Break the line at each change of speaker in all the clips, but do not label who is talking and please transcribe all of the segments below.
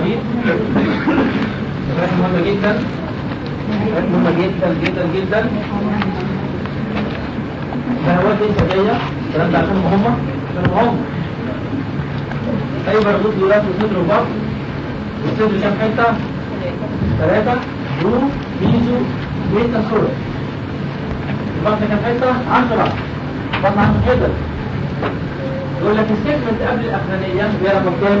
البراغيث مهمة جدا. مهمة جدا جدا جدا. شهوات لسه جاية. الكلام ده عشان هم عشان هم أي برغوث يراد صدر وبطن والصدر كام حتة؟ ثلاثة برو ميزو بيتا سورة البطن كام حتة؟ عشرة. بطن عنده حتت يقول لك السيجمنت قبل الأخرانية رقم كام؟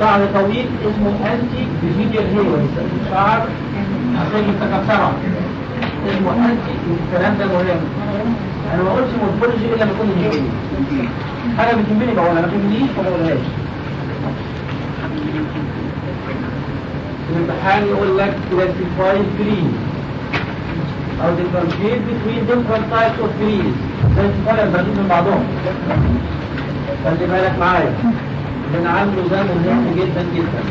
شعر طويل اسمه أنتي فيجيديال هيروز شعر رقم سبعة اسمه أنتي الكلام ده مهم أنا ما قلتش مورفولوجي لما يكون يهمني حاجة بتهمني بقولها ما تهمنيش ما بقولهاش الامتحان يقول لك classify greens أو differentiate between different of greens زي الفرق البريد من بعضهم. خلي بالك معايا. لأن عنده ده مهم جدا جدا.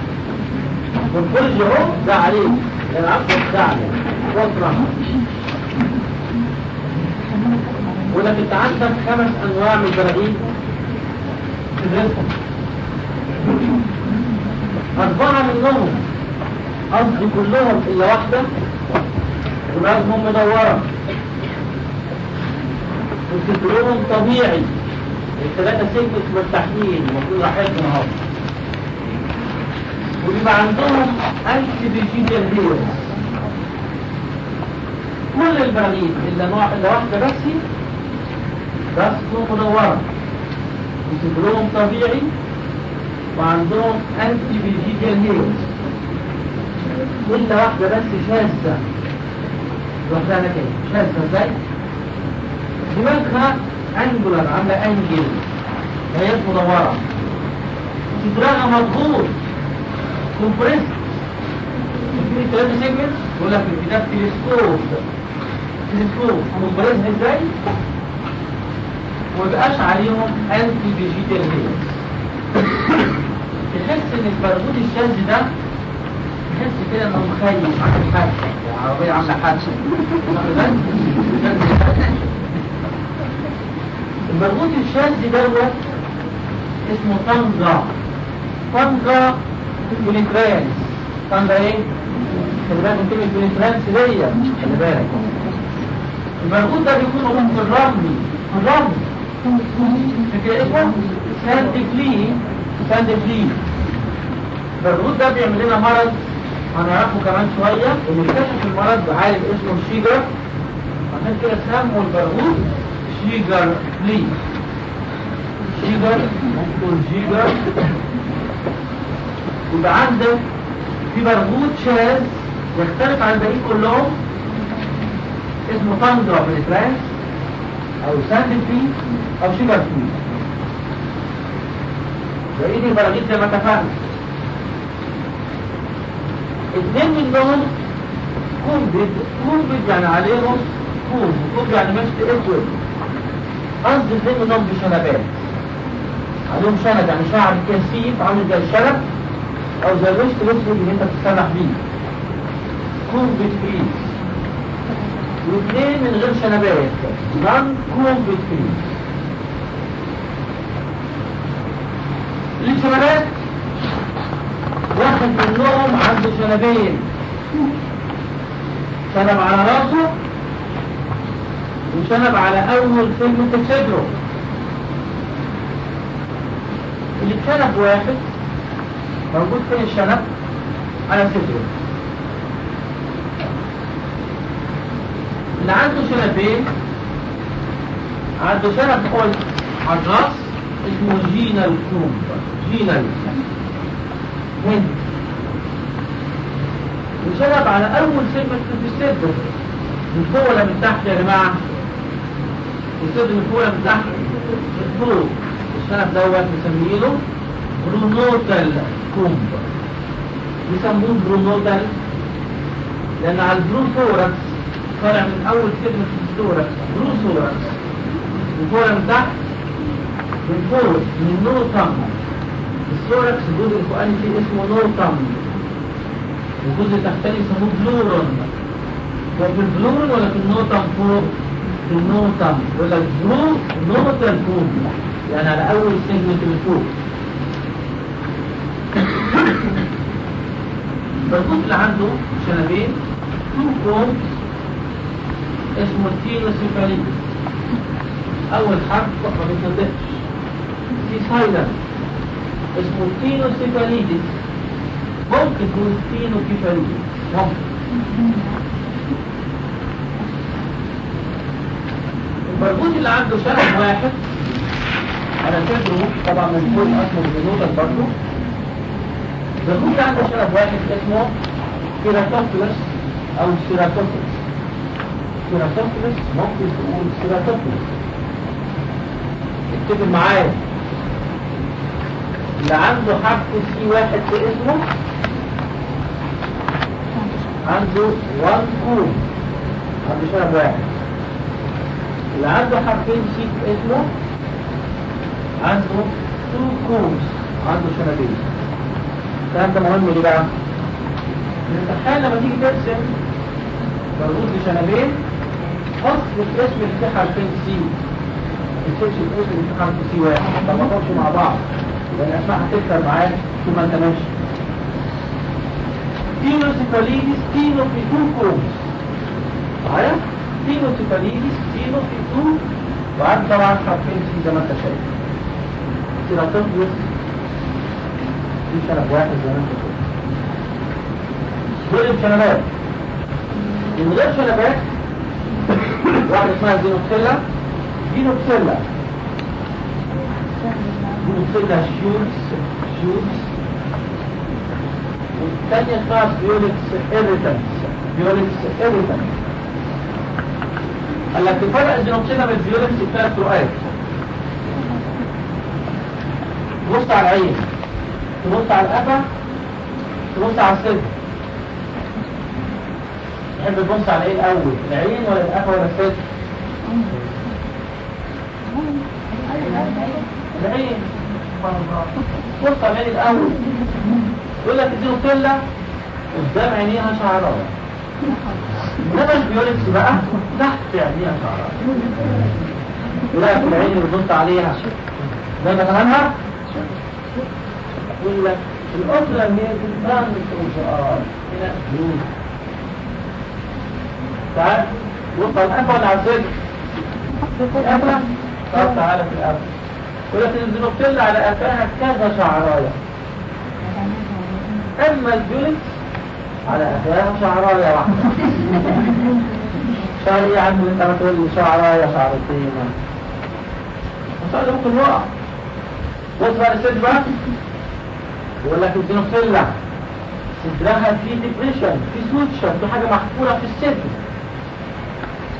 والفرج اهو ده عليك ده عليك وطرح ولك انت عندك خمس أنواع من البراغيث تدرسهم أربعة منهم. قصدي كلهم إلا واحدة. دماغهم مدورة وصدرهم طبيعي. الثلاثة segments مرتاحين المفروض راحتهم اهو ويبقى عندهم antepygidial hairs كل البراغيث إلا نوع إلا واحدة بس راسهم مدورة وصدرهم طبيعي. وعندهم antepygidial hairs إلا واحدة بس شاذة. لوحدها إيه شاذة إزاي؟ دماغها angular عاملة angle هي مدورة صدرها مضغوط compressed في ثلاثة segment يقول لك في الكتاب telescope telescope compressed إزاي؟ ومبقاش عليهم antepygidial تحس إن البرغوث الشاذ ده تحس كده إنه مخيم. عامل حادثه العربيه عامله حادثه البرغوث الشاذ دوت اسمه Tunga. Tunga penetrans Tunga إيه؟ خلي بالك من كلمة penetrans دي. خلي بالك. البرغوث ده بيكون موجود في الرمل. فكرة اسمه؟ sand flea sand flea البرغوث ده بيعمل لنا مرض. هنعرفه كمان شوية. اكتشف المرض بعالم اسمه ال chigger عشان كده سموا البرغوث chigger flea chigger ممكن chigger يبقى عندك في برغوث شاذ يختلف عن الباقيين كلهم. اسمه Tunga penetrans أو sand flea أو chigger flea بقية البراغيث زي ما اتفقنا اثنين منهم combed combed يعني عليهم comb comb يعني مشط اسود قصد اثنين منهم بشنبات عليهم شنب يعني شعر كثيف عامل زي الشنب أو زي المشط الاسود اللي أنت بتتسرح بيه. combed fleas واثنين من غير شنبات non combed fleas الشنبات واحد منهم عنده شنبين شنب على راسه وشنب على أول سلمة صدره اللي شنب واحد موجود فين الشنب على صدره اللي عنده شنبين عنده شنب قلت على الراس اسمه genal comb genal end وشنب على أول سلمة في الصدر من فوق ولا من تحت يا جماعة. من فوق من تحت فوق الشنب دوت مسمينه pronotal comb. بيسموه pronotal لأن على ال prothorax طالع من أول كلمة ال thorax prothorax وطالع من تحت من فوق من notum. ال thorax الجزء الفوقاني فيه اسمه notum. والجزء التحتاني يسموه pleuron. هو في ال pleuron ولا في ال notum فوق؟ في ال notum ولا ال pronotal فوق. يعني على أول segment من فوق اللي عنده شنبين؟ two combs اسمه ال Ctenocephalides أول حرف ما بيتنطقش في silent اسمه ال Ctenocephalides ممكن تقول Ctenocephalides ممكن. البرغوث اللي عنده شنب واحد. أنا صدره طبعا من فوق اسمه بنوتك برضه البرغوث عنده شنب واحد اسمه كيراتوفلس أو سيراتوفلس سيراتوفلس ممكن تقول سيراتوفلس اتفق معايا. اللي عنده حرف C واحد في اسمه عنده 1 comb عنده شنب واحد. اللي عنده حرفين C في اسمه؟ عنده 2 combs عنده شنبين الكلام ده مهم ليه بقى؟ الامتحان لما تيجي ترسم برغوث بشنبين حط الاسم اللي فيه حرفين C تكتبش الاسم اللي فيه حرف C واحد. ما تاخدش مع بعض. لأن الاسماء هتكتر معاك طول ما انت ماشي Ctenocephalides cteno في two combs معايا؟ Ctenocephalides cteno في two وعند طبعا حرفين C زي ما انت شايف Ceratophyllus في شنب واحد زي ما انت شايف دول الشنبات من غير شنبات واحدة اسمها Xenopsylla Xenopsylla Xenopsylla cheopis cheopis والثانية اسمها Pulex irritans Pulex irritans قال لك تفرق ال Xenopsylla من ال Pulex بثلاث فروقات تبص على العين. تبص على القفا تبص على الصدر. تحب تبص على إيه الأول؟ العين ولا القفا ولا الصدر؟ العين. بص على العين الأول. يقول لك الزينوكيلا قدام عينيها شعرايه انما البيولكس بقى تحت عينيها شعرايه يقول لك العين اللي بتبص عليها. ده مثلا يقول لك الأسرة اللي هي تنتظر الشعار هنا بلوز تعال بص على الأنفة ولا على الصدر؟ الأنفة طب تعالى في الأنفة يقول لك الزنوبتيلا على قفاها كذا شعراية أما الجلس على قفاها شعراية واحدة شعر إيه يا عم انت ما تقول لي شعراية شعرتين ده ممكن على الصدر بقى يقول لك ال Xenopsylla صدرها في depression في suture في حاجة محفورة في الصدر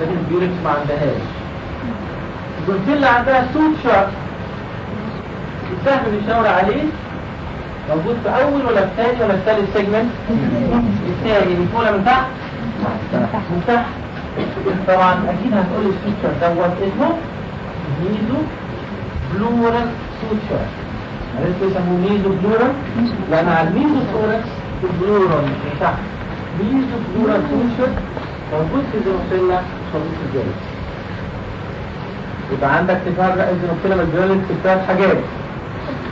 لكن ال Pulex ما عندهاش. ال Xenopsylla عندها suture السهم بيشاور عليه. موجود في أول ولا الثاني ولا الثالث segment الثاني من فوق من تحت؟ من تحت. طبعا أكيد هتقول ال suture دوت اسمه mesopleural suture عرفت يسموه mesopleural؟ لأن على ال mesothorax ال pleural من تحت. mesopleural suture موجود في ال Xenopsylla موجود في الجلد. يبقى عندك تفرق ال Xenopsylla من الجلد في ثلاث حاجات.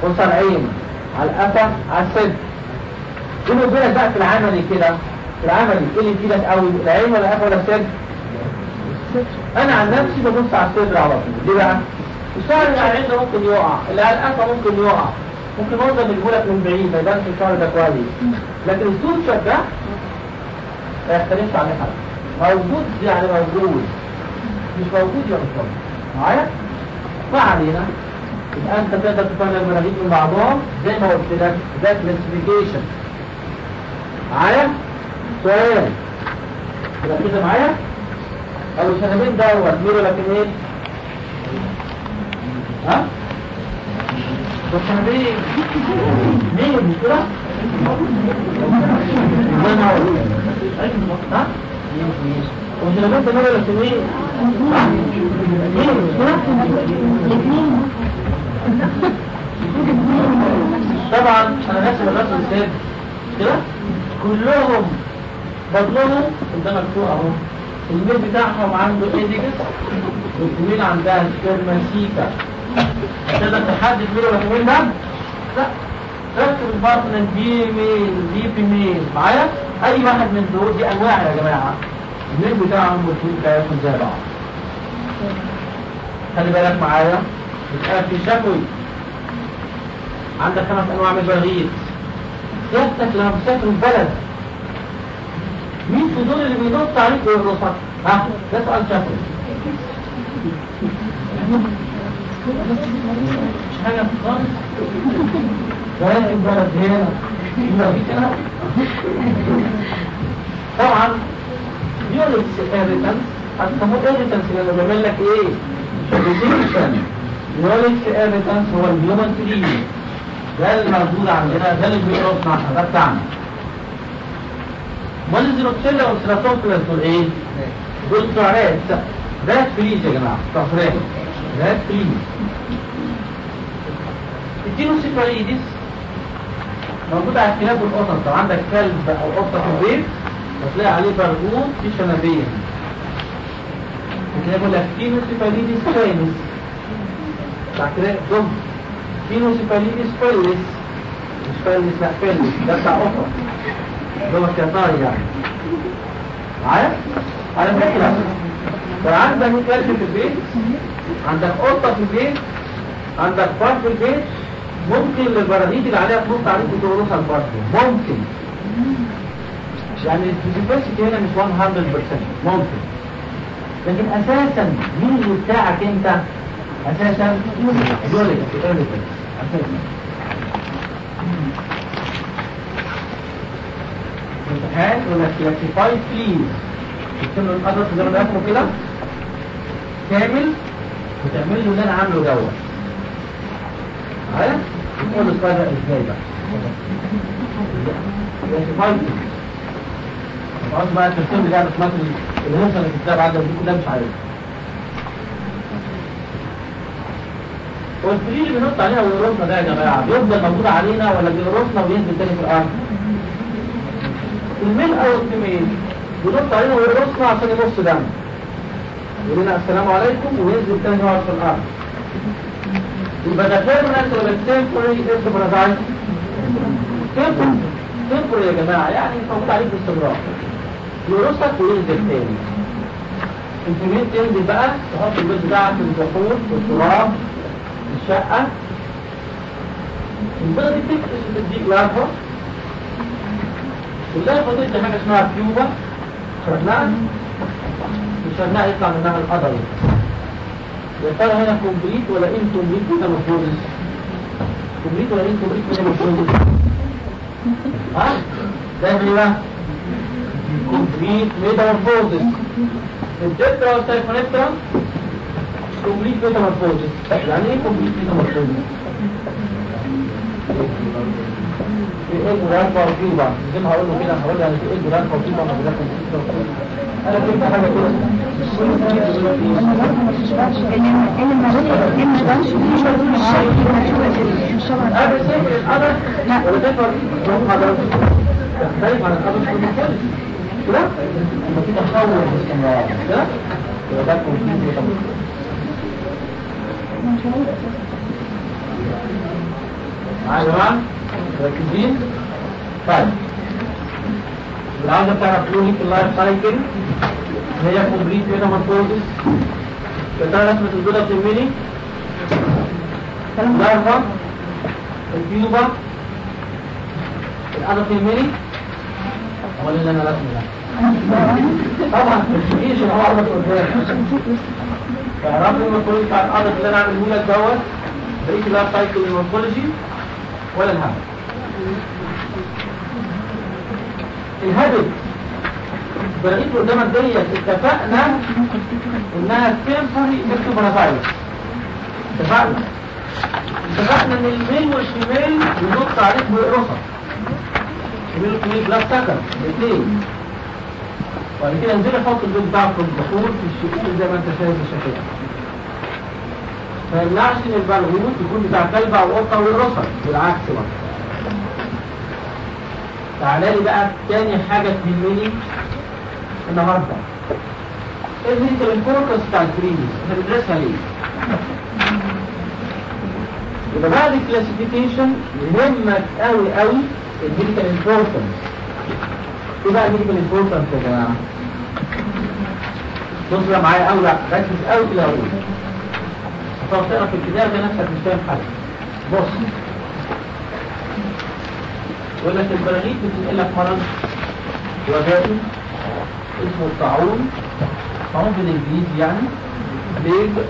بص على العين على القفا على الصدر بيني وبينك بقى في العملي كده؟ في العملي إيه اللي في إيدك قوي؟ العين ولا القفا ولا الصدر؟ أنا عن نفسي ببص على الصدر على طول. ليه بقى؟ الشعر اللي على العين ده ممكن يقع. اللي على القفا ممكن يقع. ممكن منظر يجيبولك من بعيد ما يبانش الشعر ده كويس. لكن السوتشر ده ما يختلفش عليه حاجة. موجود يعني موجود. مش موجود يا مش موجود معايا؟ ما علينا. يبقى انت تقدر تفرق المناهيج من بعضهم زي ما قلت لك ده كلاسيفيكيشن معايا؟ سؤال. كده معايا؟ أو الشنبين دوت ميرو لكن إيه؟ ها؟ والشنبين مين؟ مش كده؟ ها؟ طبعا أنا ناسي الرسم السادس كده؟ كلهم بطنهم قدام مكتوب أهو. ال male بتاعهم عنده aedeagus وال female عندها spermatheca تقدر تحدد مين ولا ده؟ لا. ركب البطن دي male دي female معايا؟ أي واحد من دول دي أنواع يا جماعة. ال male بتاعهم وال female بتاعتهم زي بعض. خلي بالك معايا. بتبقى في شكوي عندك خمس أنواع من البراغيث سيادتك لما بتسافر البلد. مين في دول اللي بينط عليك ويرقصك؟ ها؟ ده سؤال شكوي مش حاجة خالص رايح البلد هنا طبعا Pulex irritans هتسموه irritans لأنه بيعمل لك إيه؟ irritation Pulex irritans هو ال human flea ده اللي موجود عندنا ده اللي بيقرصنا إحنا ده بتاعنا امال ال Xenopsylla وال Ceratophyllus دول إيه؟ دول rat fleas يا جماعة rat fleas ال Ctenocephalides موجود على الكلاب والقطط لو عندك كلب أو قطه في البيت هتلاقي عليه برغوث في شنبين هتلاقي يقول لك دينوسيفاليدس فينس بعد كده دم دينوسيفاليدس فيلس مش فيلس لا فيلس ده بتاع قطط اللي هو الكتار يعني معايا؟ على فكرة لو عندك كلب في البيت؟ عندك قطة في البيت؟ عندك فرد في البيت؟ ممكن البراغيث اللي عليها تنط عليك وتورثها البرد ممكن. يعني الفيزيكاليتي هنا مش 100% ممكن. لكن أساسا مين بتاعك أنت؟ أساسا يولد أساسا امتحان لك كلاسيفاي بليز تكتب له الادرس زي ما بياكلوا كده؟ كامل؟ وتعمل له اللي أنا عامله دوت. معايا؟ تقول له الصدق إزاي بقى؟ كلاسيفاي بليز خلاص بقى الترتيب في مصر الهرسه اللي بتتابع بعد دي كلها مش عارف. والفريق اللي بنحط عليها ويرقصنا ده يا جماعة. بيفضل موجود علينا ولا بيرقصنا وينزل تاني في الأرض؟ الميل أو الفيميل بينط علينا ويقرصنا عشان يمص دم. يقول لنا السلام عليكم وينزل تاني يقعد في الأرض. يبقى ده permanent ولا temporary ectoparasites temporary temporary يا جماعة؟ يعني موجود عليك باستمرار. يقرصك وينزل تاني. ال female تنزل بقى تحط البيض بتاعك في الجحور في الشقوق البيضة دي بتفقس تديك larva والله فضلت حاجة اسمها pupa. شرنقة. الشرنقة يطلع منها القدر يا ترى هنا complete ولا incomplete كده مفروض complete ولا incomplete كده مفروض ها؟ ده إيه بقى complete metamorphosis ال Diptera وال Siphonaptera complete metamorphosis يعني إيه metamorphosis في إيه جرانفا وكيوبا زي ما هقول له كده هقول له في إيه جرانفا وكيوبا ما بلاش أنا كنت حاجة كده. تختلف عن القدر في المختلف كده. يبقى في تحول باستمرار كده. يبقى ده كومبليت معايا يا جماعة مركزين طيب. العاوزة تعرف لوني في اللايف سايكل هي كومبليت ميتامورفوزس بتاع رسمة البيضة بتهمني الارفا الكيوبا. الأنا تهمني أقول اللي أنا رسمي ده طبعا. عرض قدام لي المورفولوجي بتاع الأرض اللي أنا عامله لك دوت بقيت اللايف سايكل المورفولوجي ولا الهدف الهدف بقيت قدامك ديت اتفقنا إنها تمبوري اكتوبرافايروس اتفقنا. اتفقنا إن الميل والفيميل بينط عليك يعملوا كمية بلاك سكر الاثنين. وبعد كده انزل حط البيض بتاعك في البخور في الشقوق زي ما انت شايف الشكل ما يمنعش إن البرغوث يكون بتاع كلب أو قطة ويقرصك بالعكس بقى. تعالى لي بقى تاني حاجة تهمني النهارده. إيه ال medical importance بتاع ال fleas إحنا بندرسها ليه؟ يبقى بعد ال classification يهمك قوي قوي ال medical importance إيه بقى ال medical importance يا جماعة؟ بص معايا قوي لا ركز قوي في الأول تقرا في الكتاب ده نفسك مش فاهم حاجة بص يقول لك البراغيث بتنقل لك مرض وبائي اسمه الطاعون طاعون بالانجليزي يعني بيج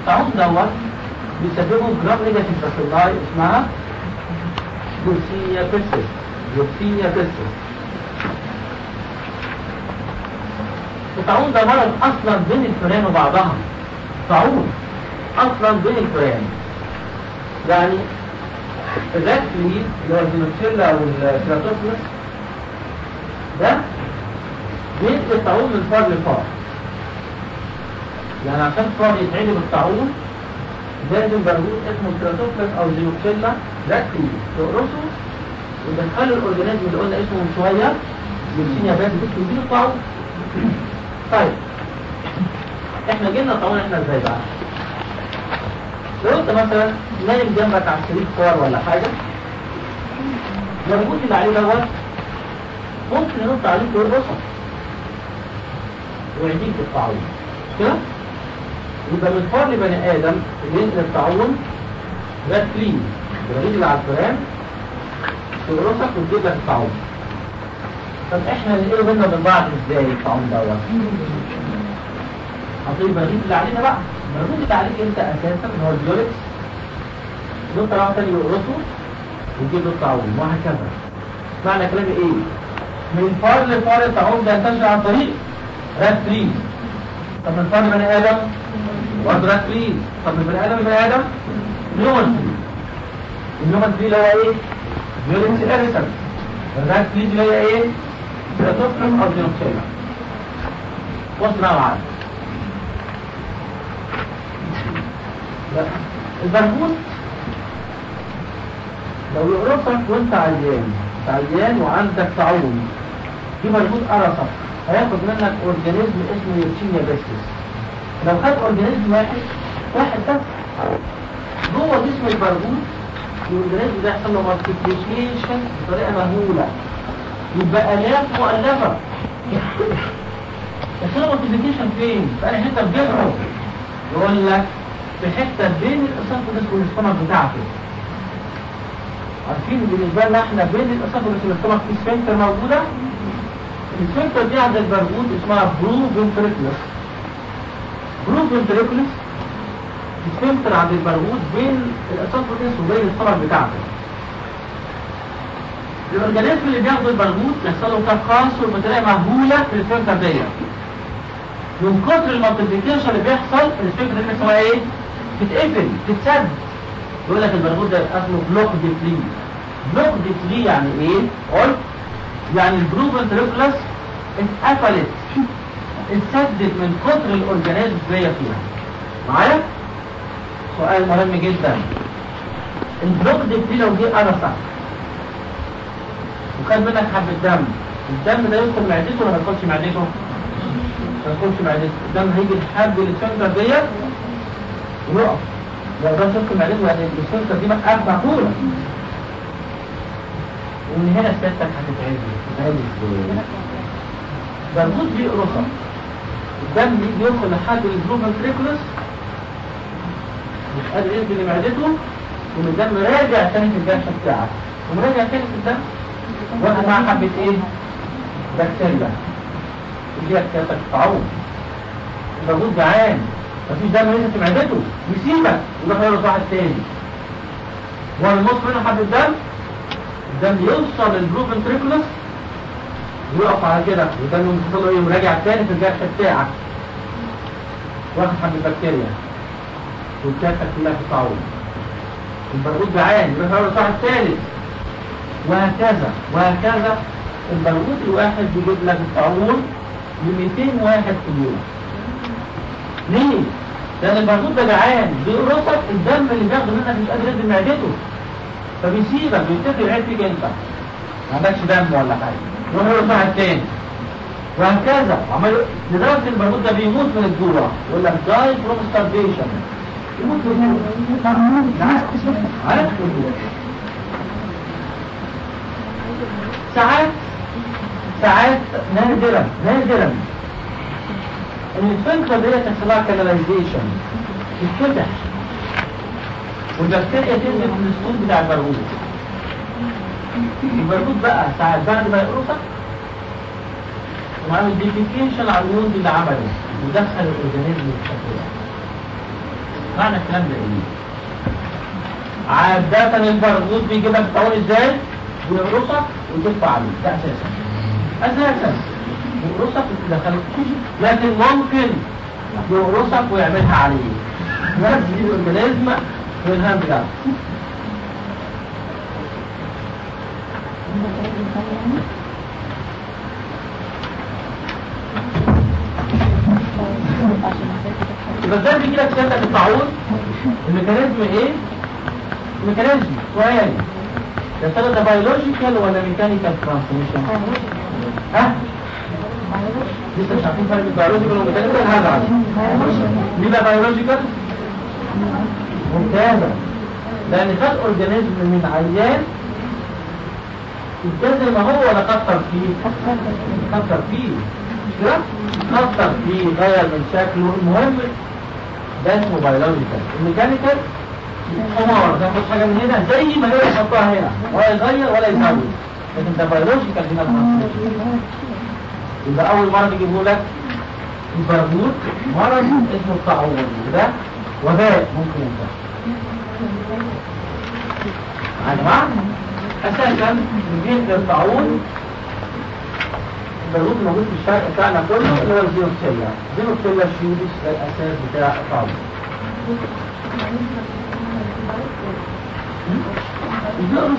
الطاعون دوت بيسببه gram negative bacilli اسمها Yersinia pestis Yersinia pestis الطاعون ده مرض أصلا بين الفئران وبعضها. طاعون أصلا بين الفئران. يعني ال rat اللي هو ال Xenopsylla وال Ceratophyllus ده بينقل الطاعون من فار لفار. يعني عشان فار يتعدي بالطاعون لازم برغوث اسمه ال Ceratophyllus أو ال Xenopsylla rat تقرصه وتدخله ال organism اللي قلنا اسمه من شوية Yersinia pestis بتديله الطاعون طيب. إحنا جينا طبعا إحنا إزاي بقى؟ لو أنت مثلا نايم جنبك على السرير فار ولا حاجة البرغوت اللي عليه دوت ممكن ينط عليك ويقرصك ويعديك بالطاعون كده يبقى من فار لبني آدم اللي ينقل الطاعون ده كلين اللي على الفئران تقرصك وتجيب لك الطاعون. طب إحنا ننقله بينا من بعض إزاي الطاعون دوت؟ هطيب البرغيث اللي علينا بقى. البرغيث اللي عليك أنت أساسا هو ال Pulex دول طلعوا تاني يقرصوا ويجيب له الطاعون وهكذا. معنى كلامي إيه؟ من فار لفار الطاعون ده ينتشر عن طريق rat fleas طب من فار لبني آدم؟ برضه rat fleas طب من بني آدم لبني آدم؟ human flea ال human flea اللي هو إيه؟ Pulex irritans ال rat fleas اللي هي إيه؟ Ceratophyllus أو Xenopsylla بص بقى معايا البرغوث لو يقرصك وانت عيان عيان وعندك طاعون في برغوث قرصك. هياخد منك organism اسمه Yersinia pestis. لو خد organism واحد واحد بس جوه جسم البرغوث ال organism ده يحصل له multiplication بطريقه مهولة. يبقى الاف مؤلفة. يحصل له multiplication فين؟ في اي حتة في جسمه يقول لك في حتة بين ال esophagus وال stomach بتاعته. عارفين بالنسبة لنا إحنا بين ال esophagus وال stomach في sphincter موجودة؟ ال sphincter دي عند البرغوث اسمها proventriculus proventriculus ال sphincter عند البرغوث بين ال esophagus وبين ال stomach بتاعته ال organism اللي بياخد البرغوث يحصل له تكاثر بطريقه مهولة في ال sphincter ديت من كتر ال multiplication اللي بيحصل ال sphincter دي اسمها إيه؟ تتقفل تتسد يقول لك البرغوث ده اسمه blocked flea blocked flea يعني إيه؟ قلت يعني ال proventriculus اتقفلت اتسدت من كتر ال organism اللي فيها معايا؟ سؤال مهم جدا. ال blocked لو جه قرصك وخد منك حبة دم. الدم ده يدخل معدته ولا ما يدخلش معدته؟ ما يدخلش معدته. الدم هيجي لحد السفنكتر ديت ويقف. لو ده شفت معلومة يعني السلطة دي مقفولة ومن هنا سيادتك هتتعزل هتتعزل إزاي؟ برغوث بيقرصك الدم يجي يدخل لحد تريكولس قادر ينزل لمعدته والدم راجع تاني في الجرح بتاعك ومراجع تاني في الدم واخد معاه حبة إيه؟ بكتيريا. اللي هي سيادتك تعوض. البرغوث جعان مفيش دم ينزل في معدته. يسيبك. يروح يرقص واحد تاني. والمص منه حبة دم الدم يوصل للبروفن تريكولس ويقف على كده. يحصل له إيه مراجع تاني في الجرح بتاعك واخد حبة بكتيريا. والكاسة كلها في الطاعون البرغوث جعان يروح يقرص واحد تالت وهكذا وهكذا. البرغوث الواحد بيجيب لك الطاعون ب 200 واحد في اليوم. ليه؟ لأن البرغوث ده جعان بيقرصك الدم اللي بياخده منك مش قادر ينزل معدته. فبيسيبك بيفتكر العيب فيك أنت. ما عندكش دم ولا حاجة. يروح يقرص واحد تاني وهكذا. عمال لدرجة البرغوث ده بيموت من الجوع. يقول لك die from starvation ساعات ساعات نادرا نادرا ان ال sphincter دي تحصل لها canalization تتفتح والبكتيريا تنزل من السود بتاع البرغوث البرغوث بقى ساعات بعد ما يقرصك وعمل defecation على ال wound اللي عمله ودخل ال organism بالشكل ده معنى الكلام ده إيه؟ عادة البرغوث بيجيب لك الطاول إزاي؟ ويقرصك ويدفع عليك. ده أساسا. أساسا. يقرصك وتدخلك لكن ممكن يقرصك ويعملها عليك نفس الاورجانيزم والهام ده يبقى إزاي بيجي لك سنة الطاعون ال mechanism إيه؟ ال mechanism سؤال يا ترى ده biological ولا mechanical transmission؟ ها؟ لسه مش عارفين فرق ال biological وال mechanical هذا ليه بقى biological؟ ممتازة لأن خد organism من عيان ابتدى ما هو ولا كتر فيه؟ كتر فيه مش كده؟ كتر فيه غير من شكله المهم ده اسمه biological ال mechanical حمار تاخد حاجة من هنا زي ما هي يحطها هنا ولا يغير ولا يزود لكن ده biological هنا يبقى أول مرض يجيبوا لك البرغوث مرض اسمه الطاعون وده وباء ممكن ينتهي يعني معنى أساسا الجين الطاعون البرغوث الموجود في الشرق بتاعنا كله اللي هو ال Xenopsylla ال Xenopsylla cheopis ده الأساس بتاع الفيروس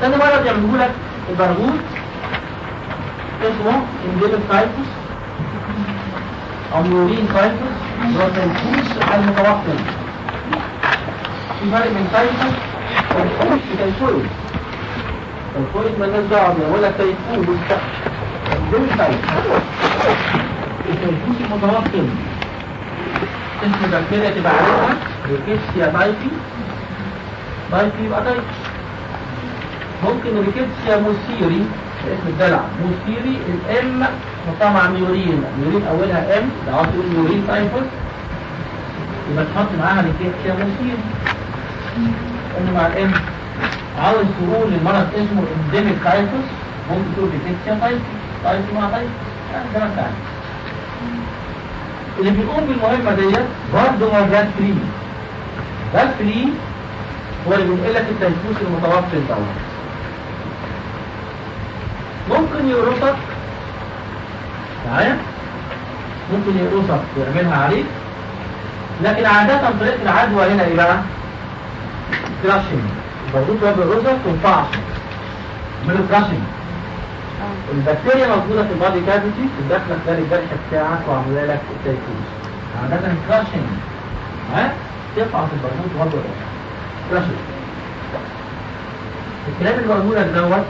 تاني مرض يعملوا لك البرغوث اسمه endemic typhus أو murine typhus اللي هو تيفوس المتوطن. في فرق بين typhus والتيفوس وتيفويد التيفويد مالناش دعوة بيه ولا تيفويد endemic typhus التيفوس المتوطن اسم البكتيريا تبقى عارفها Rickettsia typhi typhi يبقى typhi ممكن Rickettsia mooseri اسم الدلع. mooseri ال M نحطها مع murine. murine أولها M لو عاوز تقول murine typhus. يبقى تحط معاها Rickettsia mooseri. M مع ال M عاوز تقول المرض اسمه endemic typhus ممكن تقول Rickettsia typhi typhi مع typhi ده ما اللي بيقوم بالمهمة ديت برضه هو rat flea rat flea هو اللي بينقل لك التيفوس المتوفر دوت. ممكن يقرصك معايا ممكن يقرصك ويعملها عليك. لكن عادة طريقة العدوى هنا إيه بقى؟ البرغوث هو بيقرصك وينفعش يعملوا crushing البكتيريا موجودة في ال body cavity تدخلك ده الجرح بتاعك وعامله لك التيفوس عادة crushing ها تفعص البرغوث وهو بيقرصك crushing الكلام لك دوت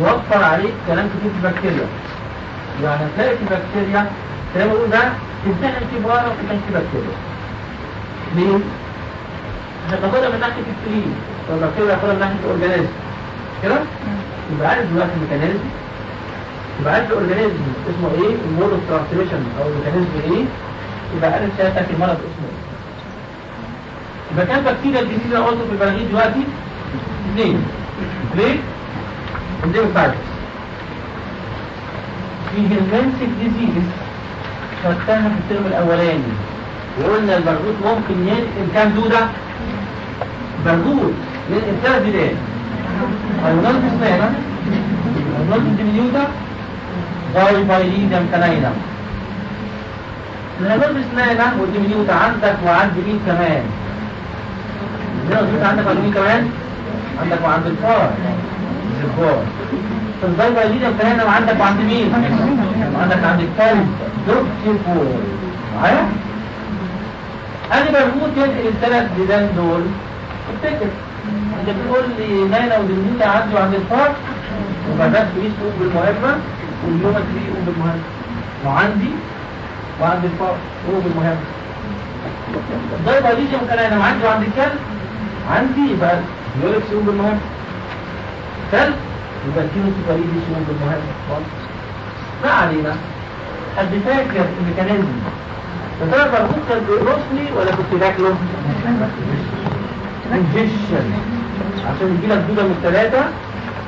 يوفر عليك كلام كتير في البكتيريا يعني هتلاقي في البكتيريا زي ما بقول ده تمتحن في بره وتمتحن في بكتيريا ليه؟ عشان تاخدها من ناحيه ال clinical والبكتيريا تاخدها من ناحيه ال organism كده؟ يبقى عارف دلوقتي ال mechanism يبقى عارف ال organism اسمه إيه؟ ال mode of transmission أو ال mechanism إيه؟ يبقى عارف سيادتك المرض اسمه إيه؟ يبقى كان بكتيريا الجديد اللي قلته في البراغيث دلوقتي اثنين ليه؟ endemic typhus في helminthic disease خدتها في الترم الأولاني وقلنا البرغوث ممكن ينقل كام دودة ينقل ثلاث بلاوي ايونال بسنانا ايونال ديميوتا باي بايليدم كناينا. الايونال بسنانا والديميوتا عندك وعند مين كمان. هنا الصوت عندك ولا مين كمان؟ عندك وعند الفار الزبار في الضيبة دي كمان وعندك وعند مين؟ عندك عند الكلب دوكتي فور معايا أنا برموت ينقل الثلاث ديدان دول. افتكر انت بتقول لي نايلة ودنيتا عندي عند الفار وبعدها تقيس قوم بالمهمة واليوم تقيس قوم بالمهمة. وعندي وعند الفار قوم بالمهمة. الضيبة دي ممكن أنا عندي وعند الكلب؟ عندي يبقى يقول لك سيوم بالمهمة. كلب يبقى الكيلو سكري دي سيوم بالمهمة. ما علينا. حد فاكر الميكانيزم برغوث كان بيقرصني ولا كنت باكله؟ انجيشن عشان يجي لك دوده من الثلاثه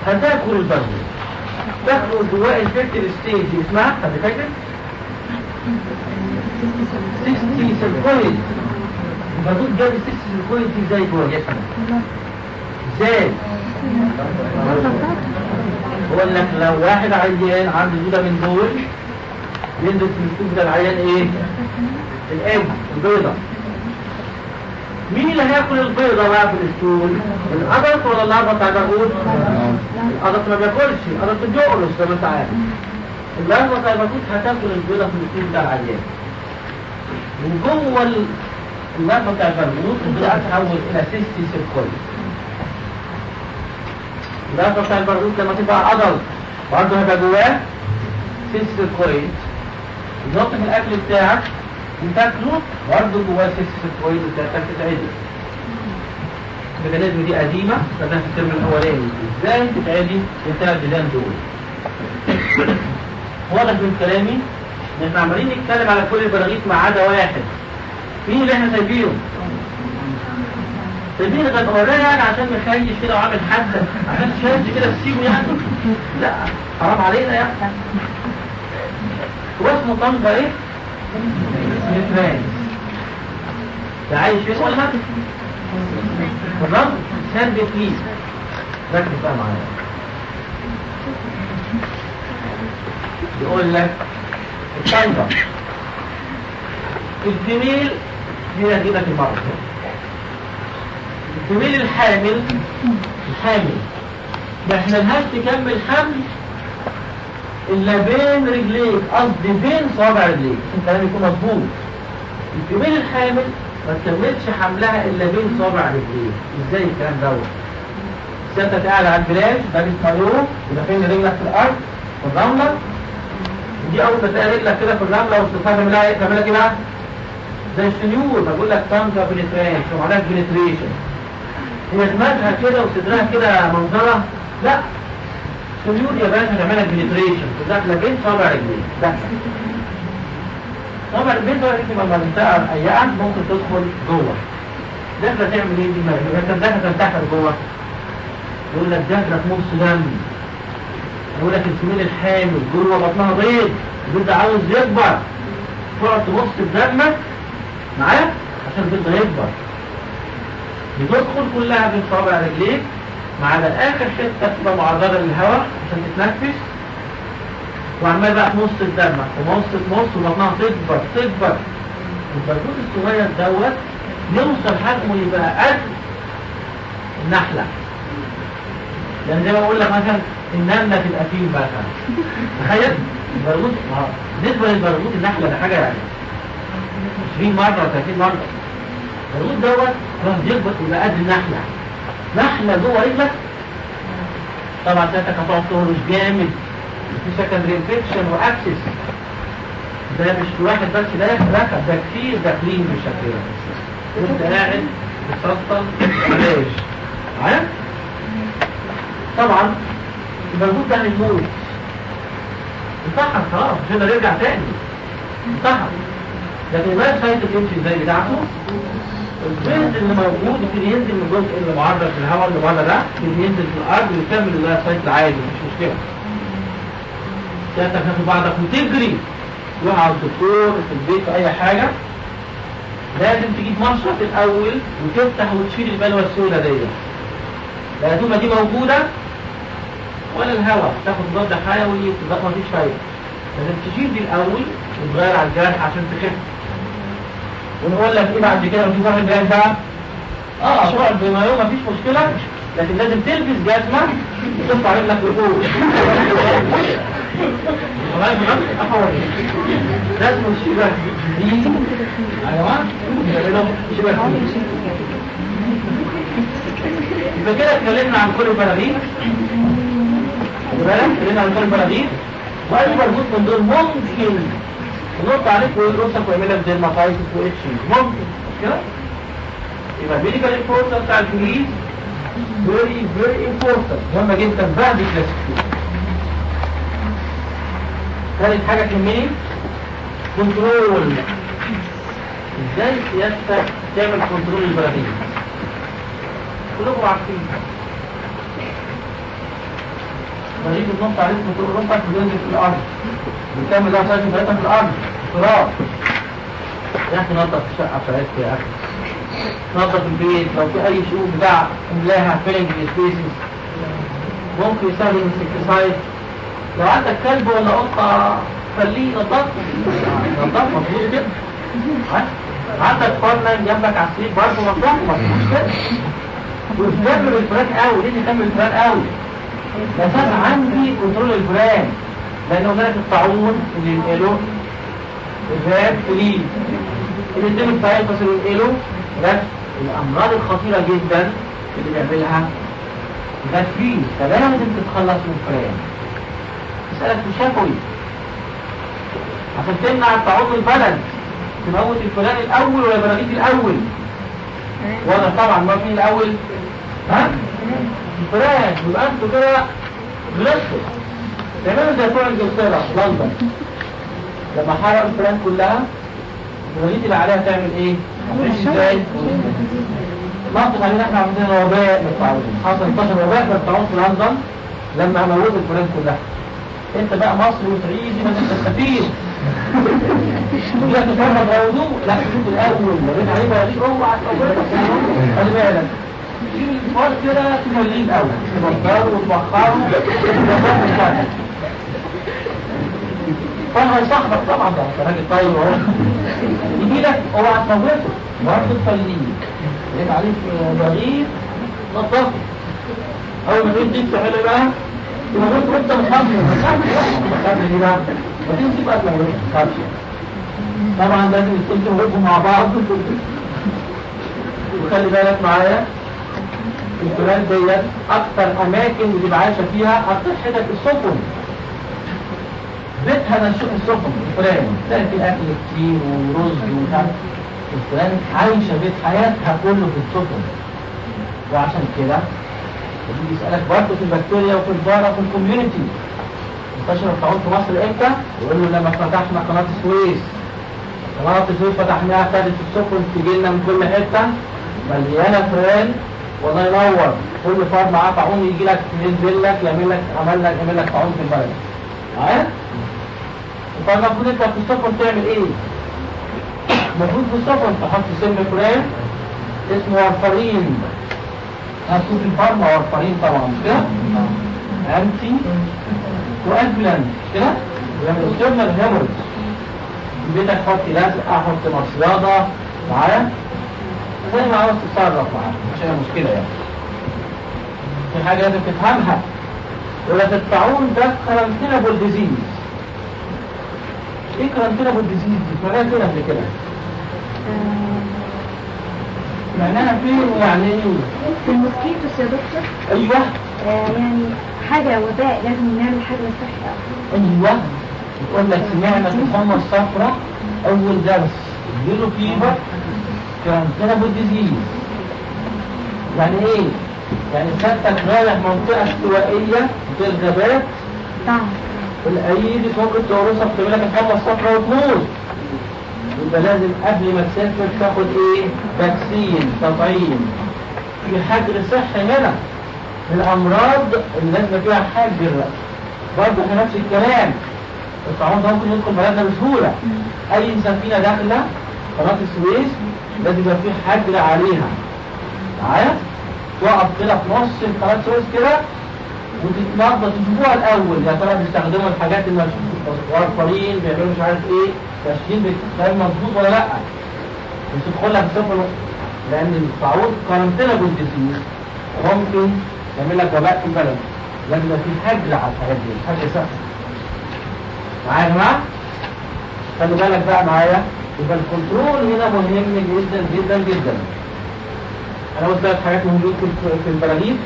هتاكل البرغوث تاكل جواه ال infective stage اسمها حد فاكر؟ cysticercoid البرغوث جاب cysticercoid دي إزاي جوه؟ إزاي؟ بقول لك لو واحد عيان عنده دوده من دول ينزل في الكتب ده العيان إيه الاج البيضة مين اللي هياكل البيضة بقى في الاسطول القدس ولا الاربط بتاع البغول القدس ما بياكلش القدس بيقرص زي ما انت عارف الاربط بتاع البغول هتاكل البيضة في الاسطول بتاع العيان وجوه الاربط بتاع البغول البيضة هتتحول إلى سيستي سيركويد الاربط بتاع البغول لما تبقى قدس برضه هيبقى جواه cysticercoid بالظبط في الأكل بتاعك. وتاكله برضه جواه cysticercoid وتاكل تتعدل ال mechanism دي قديمة خدناها في الترم الأولاني إزاي تتعدي؟ الثلاث بلاوي دول. واضح من كلامي؟ ان إحنا عمالين نتكلم على كل البراغيث ما عدا واحد. مين اللي إحنا سايبينه؟ سايبينه ده وراه يعني عشان مخيش كده وعامل حد؟ عشان شاذ كده تسيبه يعني؟ لا حرام علينا يعني. هو اسمه طنجة إيه؟ سميثران ده عايش فين ولا سند بليز ركز بقى معايا. يقول لك الطنجة الجميل هي في المرض. الجميل الحامل الحامل. ما إحنا لهاش تكمل حمل إلا بين رجليك قصدي بين صوابع رجليك. عشان كلامي يكون مظبوط. الجميل الحامل ما تكملش حملها إلا بين صوابع رجليك إزاي الكلام دوت؟ انت قاعد على لابس مايو يبقى فين رجلك في الأرض في الرملة. ودي أول ما تلاقي رجلك كده في الرملة وتستخدم تعملها إيه؟ تعملها إيه بقى؟ زي الشنيور بقول لك Tunga penetrans ومعناها penetration هي دماغها كده وصدرها كده منظرة؟ لا. سيول يا باشا تعملها penetration داخله بين صابع رجليك. بين صابع رجليك لما المنطقة ضيقه ممكن تدخل جوه. داخله تعمل إيه دي؟ ما أنت داخله تنتحر جوه؟ يقول لك في نص دم يقول لك السمين الحامل جوه بطنها بيض. البيض عاوز يكبر. تقعد تبص في دمك معاك عشان البيض يكبر. بتدخل كلها بين صابع رجليك. ما عدا اخر حتة تبقى معرضه للهواء عشان تتنفس. وعمال بقى تمص الدم؟ تمص تمص وبطنها تكبر تكبر البرغوث الصغير دوت يوصل حجمه يبقى قد النحله يعني زي ما بقول لك مثلا النملة تبقى فيه مثلا. تخيل؟ البرغوث بالنسبة للبرغوث النحلة ده حاجة يعني 20 مرة 30 مرة. البرغوث دوت راح يكبر يبقى قد النحلة. نحلة جوه رجلك؟ طبعا ساعتك هتقعد تهرش جامد. في secondary infection و abscess ده مش واحد بس ده ركب ده كتير داخلين في الشكل ده وانت قاعد بتسطل علاج معايا طبعا الموجود ده هيموت انتحر خلاص مش هيقدر يرجع تاني. انتحر لكن ما سايت الامشي إزاي بتاعته الجزء اللي موجود يبتدي ينزل من الجزء اللي معرض في الهواء اللي بره ده ينزل في الأرض ويكمل ال life cycle عادي مفيش مشكلة. ساعتها تاخد بعضك وتجري تروح على الدكتور في البيت في أي حاجة. لازم تجيب مشرط الأول وتفتح وتشيل البلوه السوداء دي. لا الهدومه دي موجودة ولا الهواء. تاخد مضاد حيوي مفيش فايدة. لازم تشيل دي الأول وتغير على الجرح عشان تخف. ونقول لك إيه بعد كده؟ وفي واحد جاي بقى آه تقعد بمايو مفيش مشكلة. لكن لازم تلبس جزمة. وترفع رجلك لفوق والله بنفس الأحوال لازم الشبه دي يا جماعة بيعملوا شبه يبقى كده اتكلمنا عن كل البراغيث بالك اتكلمنا عن كل البراغيث واي برغوث من دول ممكن ينط عليك ويقرصك ويعمل لك dermatitis و itching ممكن مش كده يبقى ال medical importance بتاع ال fleas very very important مهمة جدا. بعد ال classification ثالث حاجة تهمني كنترول. إزاي سيادتك تعمل كنترول البراغيث كلكم عارفين بريد النص عليك كنترول. ربك بينزل في الأرض. بتعمل ده عشان في الأرض. تراب يا أخي نظف الشقه بتاعتك يا أخي نظف البيت لو في أي شؤون بتاع املاها فيلنج سبيسز ممكن يستخدم انسكتيسايد لو عندك كلب ولا قطة خليه ينضف ينضف مظبوط كده؟ عندك فرنة جنبك على السرير برضه مفتوح مظبوط كده. وتكمل الفران قوي ليه تكمل الفران قوي بس أنا عندي كنترول الفران لأن هناك الطاعون اللي ينقله الفاب وليه الاثنين الفايتس اللي ينقله بس الأمراض الخطيرة جدا اللي بيعملها ده فيه. فلازم تتخلص من تسألك في شفوي عشان تمنع الطاعون البلد تموت الفلان الأول ولا البراغيث الأول. واضح طبعا ما مين الأول. ها؟ الفلان يبقى أنتوا كده غلطتوا. تعملوا زي بتوع انجلترا لندن. لما حرقوا الفلان كلها البراغيث اللي عليها تعمل إيه؟ إزاي؟ منطق علينا إحنا عندنا وباء للطاعون حصل انتشر وباء للطاعون في لندن لما موتوا الفلان كلها. أنت بقى مصري وتعيزي ما انت تستفيد لا تفرج موضوع لا شوف الأول. مريت عليه بقى اوعى خلي بالك. الفار كده تمليه الأول. تبطله وتبخره طبعا ده أنت راجل طيب أهو. يجي لك اوعى تموته برضه لقيت عليك بغيث نظفه أول ما تيجي بقى دي بقى. بقى طبعا لازم يكون وجههم مع بعض. وخلي بالك معايا الفلان ديت أكتر أماكن اللي عايشه فيها أكتر حتت السفن. بيتها نشوف السفن الفران تلاقي في اكل كتير ورز ومش عارف الفران عايشة بيت حياتها كله في السفن وعشان كده يجي يسألك برضه في البكتيريا وفي ال para وفي ال community انتشر الطاعون في مصر إمتى؟ يقول له لما فتحنا قناة السويس قناة السويس فتحناها خدت السفن تجي لنا من كل حتة. مليانة فران والله ينور. كل فار معاه طاعون يجي لك ينزل لك يعمل لك عمل لك يعمل لك طاعون في البلد. معايا؟ فالمفروض انت في السفن تعمل إيه؟ المفروض في السفن تحط سم فران اسمه ورفرين هتشوف الفارما ورفرين طبعا مش كده؟ انتي وادفلان كده؟ ولما السيرنال هيموريج بيتك حط لزق أحط مصيادة معايا؟ زي ما عاوز تتصرف معايا مش هي مشكلة يعني. في حاجة لازم تفهمها. والطاعون ده quarantinable disease إيه quarantinable disease دي؟ معناها فين قبل كده؟ معناها فين يعني إيه؟
في ال mosquitoes يا دكتور.
أيوه.
آه يعني حاجة وباء لازم نعمل حاجة صحي
أيوه. يقول لك سمعنا في الحمى الصفراء أول درس. yellow fever quarantinable disease يعني إيه؟ يعني سيادتك رايح منطقة استوائية في الغابات.
طعم
ال Aedes ممكن تقرصك تعمل لك الحمى الصفراء وتموت يبقى لازم قبل ما تسافر تاخد إيه؟ vaccine تطعيم. في حجر صحي هنا الأمراض اللي لازم فيها حجر. برضه في نفس الكلام. الطاعون ده ممكن يدخل بلدنا بسهولة. أي سفينة داخلة قناة السويس لازم يبقى فيه حجر عليها. معايا؟ تقف كده في نص قناة السويس كده وتتنظف تشوفوها الأول يا ترى بيستخدموا الحاجات اللي ورفرين بيعملوا مش عارف إيه تشكيل بالكلام مظبوط ولا لأ. مش تدخلها سفن لأن الطاعون قرنطلة بالديزيز ممكن يعمل لك وباء في البلد. لازم في حجر على الحاجات دي حاجة سهلة. معايا يا جماعة؟ خلي بالك بقى معايا. يبقى ال control هنا مهم جدا جدا جدا. أنا قلت لك حاجات موجودة في في البراغيث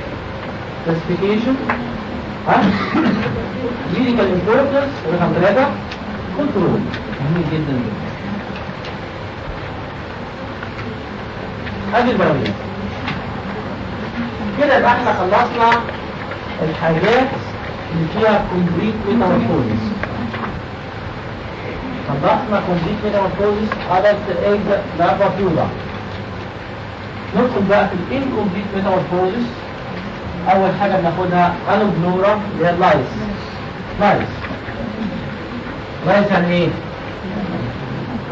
classification. ها medical importance رقم ثلاثة control مهم جدا جدا ادي البراغيث كده يبقى إحنا خلصنا الحاجات اللي فيها complete metamorphosis خلصنا complete metamorphosis adult egg larva pupa ندخل بقى في ال incomplete metamorphosis أول حاجة بناخدها Anoplura اللي هي ال lice lice lice يعني إيه؟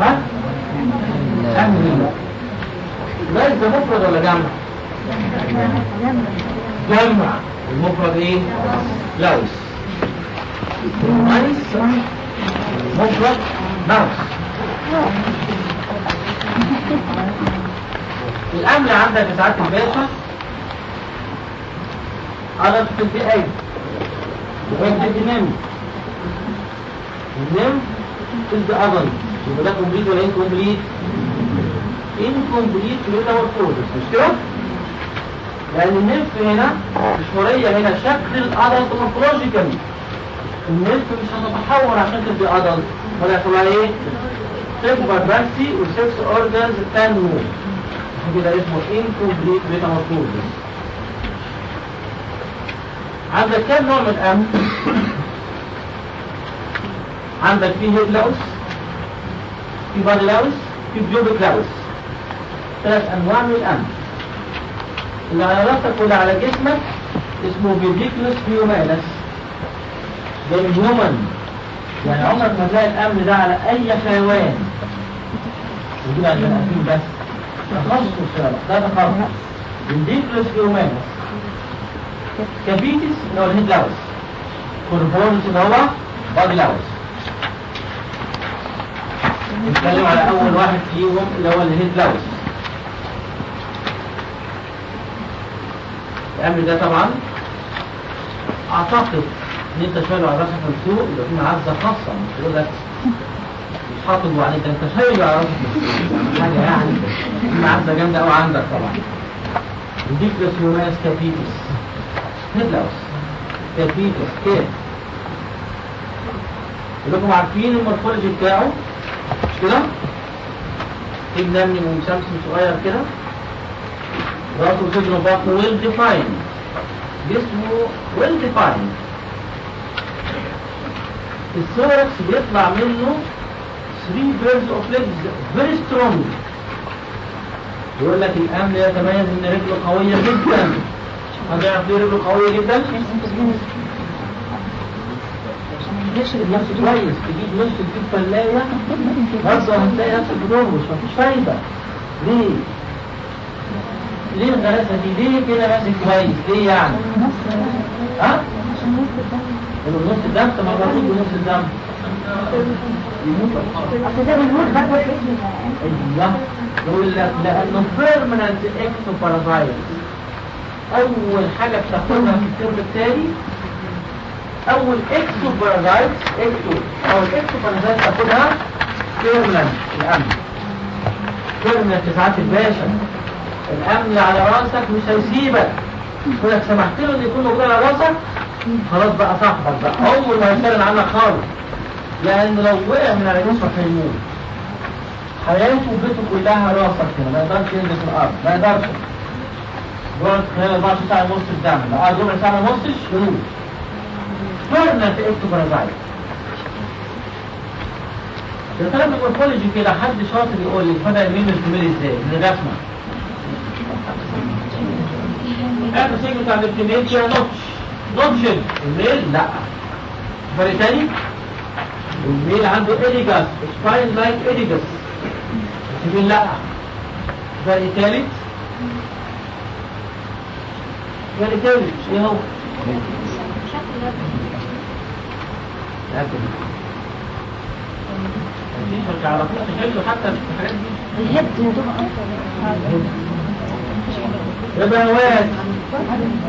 ها؟ لايس ده مفرد ولا جمع؟ جمع المفرد إيه؟ لاوس لايس مفرد ماوس الأمن عندك سعادة الباشا على أي وانت تنام النم تلد أظن. يبقى ده complete ولا incomplete incomplete metamorphosis مش كده؟ لأن ال nymph هنا مشهورية هنا شكل ال adult morphological ال nymph مش هتتحور عشان تبقى adult ولا تبقى إيه؟ تكبر بس وال sex organs تنمو كده اسمه incomplete metamorphosis عندك كام نوع من القمل؟ عندك فيه head louse في body louse في pubic louse ثلاث أنواع من القمل. اللي على راسك واللي على جسمك اسمه Pediculus humanus ده ال human يعني عمرك ما تلاقي القمل ده على أي حيوان. عند البني آدمين بس. تخصص ده تخصص Pediculus humanus capitis اللي هو ال head louse corporis اللي هو body louse نتكلم على أول واحد فيهم اللي هو ال head louse القمل ده طبعا أعتقد إن أنت شايله على راسك من فوق يبقى في معزة خاصة. مش لك مش حاطه عليك أنت شايله على راسك من فوق حاجة يعني في معزة جامدة قوي عندك طبعا. Pediculus humanus capitis head louse capitis كيف كلكم عارفين ال morphology بتاعه؟ مش كده؟ في نمني ومسمسم صغير كده. راسه صدره بطنه well defined جسمه well defined ال thorax بيطلع منه 3 pairs of legs very strong يقول لك القمل يتميز ان رجله قوية جدا. هتعرف ليه رجله قويه جدا؟ تشرب نفسه كويس تجيب نص تجيب فلاية برضه هتلاقي نفسك بتنبش مفيش فايدة ليه؟ ليه الغلاسة دي؟ ليه كده ماسك كويس؟ ليه يعني؟ ها؟ يمص الدم طب ما المفروض بيمص الدم يموت
اصل ده بنموت بقى
أيوه يقول لك لأنه permanent ectoparasite أول حاجة بتاخدها في الترم التالي أول ectoparasite ecto أو ال ectoparasite تاخدها permanent القمل. permanent ساعات الباشا. القمل على راسك مش هيسيبك. يقول لك سمحت له إن يكون موجود على راسك؟ خلاص بقى صاحبك بقى. عمره ما هيسأل عنك خالص. لأن لو وقع من على جسمك هيموت. حياته وبيته كلها راسك كده. ما يقدرش في الأرض. ما يقدرش. يقعد خلال 24 ساعه يمص الدم لو قعد ربع ما يمصش يموت فعلا في ectoparasite ده كلام ال morphology كده حد شاطر يقول لي فرق ال male من ال female إزاي من الرسمه اخر شيء بتاع ال female فيها notch notch ال male لا فرق تاني ال male عنده aedeagus spine like aedeagus لا فرق تالت فرق تالت إيه هو؟ لكن مفيش ما تعرفوش تحلوا حتى في الحاجات دي
الهبد يا
واد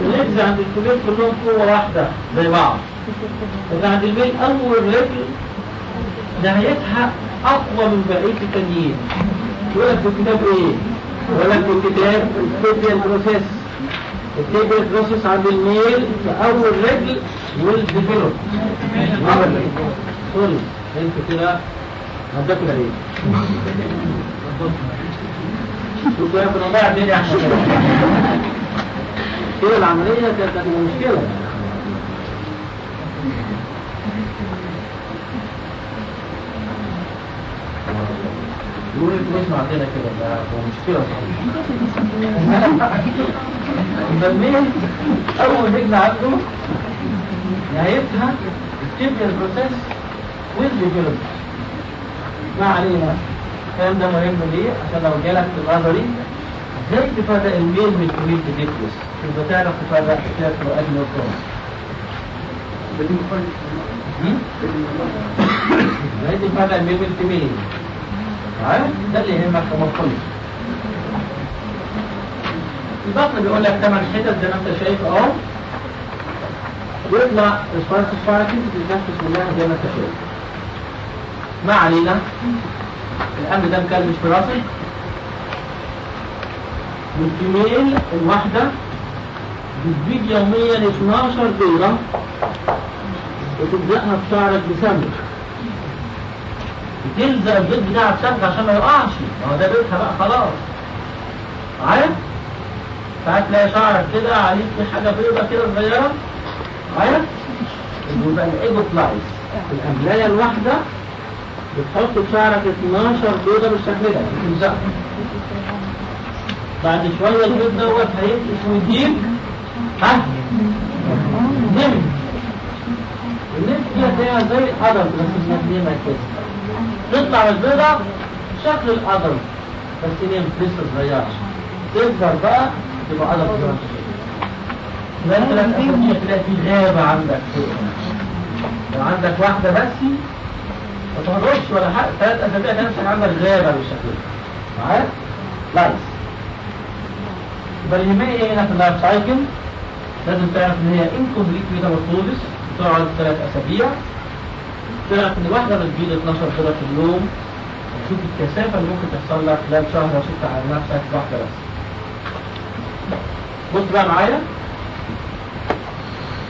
ال legs عند الكبير كلهم قوة واحدة زي بعض. لكن عند ال male أول رجل نهايتها أقوى من بقية التانيين. يقول لك في الكتاب إيه؟ يقول لك في الكتاب ال tibial process ال tibial process عند ال male في أول رجل well developed سوري. أنتوا كده هتاكل إيه؟ شوفوا يا ابن ضايع الدنيا كده العملية كانت هتبقى اسمع عندنا كده ده مشكلة الميل أول رجل عنده نهايتها التبني البروسيس والديفلوبمنت ما علينا الكلام ده مهم ليه؟ عشان لو جالك في النظري إزاي تفرق الميل من الكوميل ديكلس؟ تبقى تعرف تفرق في الأجل والكرام إزاي تفرق الميل من الكوميل؟ عارف؟ ده اللي يهمك كمطلب البطن بيقول لك ثمان حتت زي ما انت شايف اهو ويطلع الفرق الفرق بتتنفس منها زي ما انت شايف. ما علينا. الامر ده مكلمش في راسك والكميل الواحدة بتزيد يوميا 12 بيضة وتبدأها في شعرك بسمك بتلزق البيض بتاعها بسمك عشان ما يقعش. ما هو ده بيضها بقى خلاص. عارف؟ فهتلاقي شعرك كده عليه في حاجة بيضة كده صغيرة. عارف؟ يبقى ال egg of lice. القملاية الواحدة بتحط في شعرك 12 بيضة بالشكل ده. بتلزقها بعد شوية البيض دوت هيفقس ويديك ها؟ nymph ال nymph دي زي القدر بس منمنمة كده. تطلع البيضة شكل القدر بس nymph لسه صغيرة تكبر بقى تبقى قدر زي ما أنت شايف يبقى انت ثلاث اسابيع تلاقي في غابة عندك. لو عندك واحدة بس ما تهربش ولا حاجة. ثلاث أسابيع تمسك عندك غابة بالشكل ده. معايا؟ lice يبقى الهمية هنا في ال life cycle لازم تعرف إن هي incomplete metamorphosis تقعد ثلاث أسابيع. تعرف إن الواحدة بتجيب 12 بيضة في اليوم وتشوف الكثافة اللي ممكن تحصل لك خلال شهر وشفت على نفسك واحدة بس. بص بقى معايا.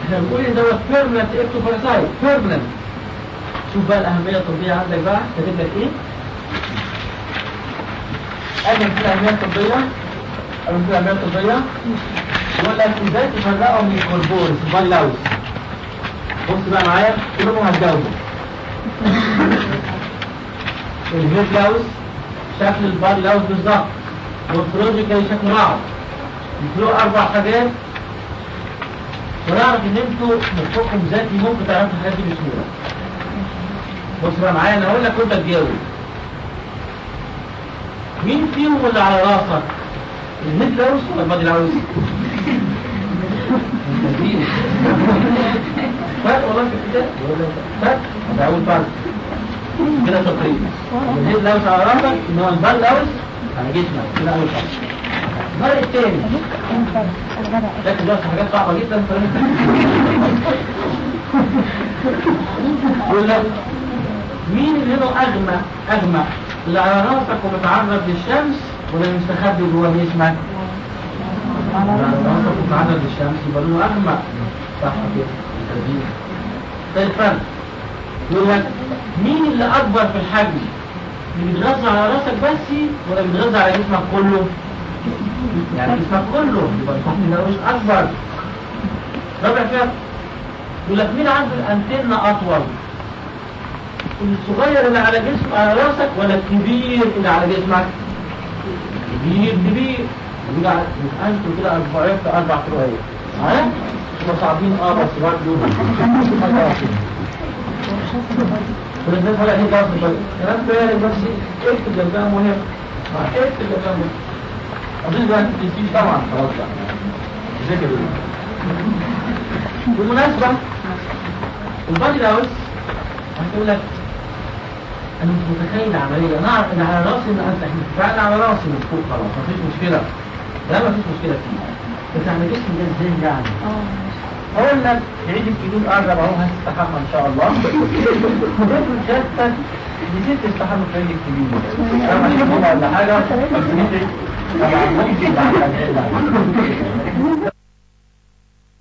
إحنا بنقول إن دوت permanent ectoparasite permanent شوف بقى الأهمية الطبية عندك بقى كاتب لك إيه؟ أجل في الأهمية الطبية أجل في الأهمية الطبية. يقول لك إزاي تفرقوا من ال corporis ال body louse بص بقى معايا كلهم هتجاوبوا ال head louse شكل ال body louse بالظبط وال morphological شكل بعض يفرقوا أربع حاجات ونعرف ان أنتوا مخكم ذاتي ممكن تعرفوا الحاجات دي بسهوله بص بقى معايا أنا هقول لك وانت تجاوب مين فيهم اللي على راسك؟ ال head louse ولا ال body louse فرق والله في الكتاب. فرق. كده تقريبا. ال head louse على راسك ان هو ال body louse على جسمك كده أول فرق. الفرق الثاني لكن ده حاجات صعبة جدا. يقول لك مين اللي له أغمى أغمى؟ اللي على راسك ومتعرض للشمس ولا المستخبي جوه جسمك؟ على راسك ومتعرض للشمس يبقى له أغمى. صح كده. ده الفرق يقول لك مين اللي أكبر في الحجم؟ اللي بيتغذى على رأسك بس ولا بيتغذى على جسمك كله؟ يعني جسمك كله. يبقى الحكم ده مش أكبر. رابع فرق يقول لك مين عنده الانتنة أطول؟ الصغير اللي على جسم على رأسك ولا الكبير اللي على جسمك؟ كبير كبير. يبقى أنتوا كده أربعين في أربع فروقات ها؟ هم صعبين آه بس برضه ولازم طلع هيك أصلا كلام فارغ بس اكتب جنبها مهم اكتب جنبها مهم أظن ده تنسيش طبعا خلاص. بقى ذاكر بالمناسبة البادي لاوس هتقول لك أنا مش متخيل العملية. أنا أعرف إن على رأسي إن أنت فعلا على رأسي من فوق خلاص. مفيش مشكلة. لا ما فيش مشكلة فيه. بس إحنا جسم ده إزاي يعني؟
آه
أقول لك عيد الكيلو قرب اهو هتستحمى إن شاء الله. افرض جدك نسيت تستحمى في عيد الكيلو لما تشوفهم ولا حاجة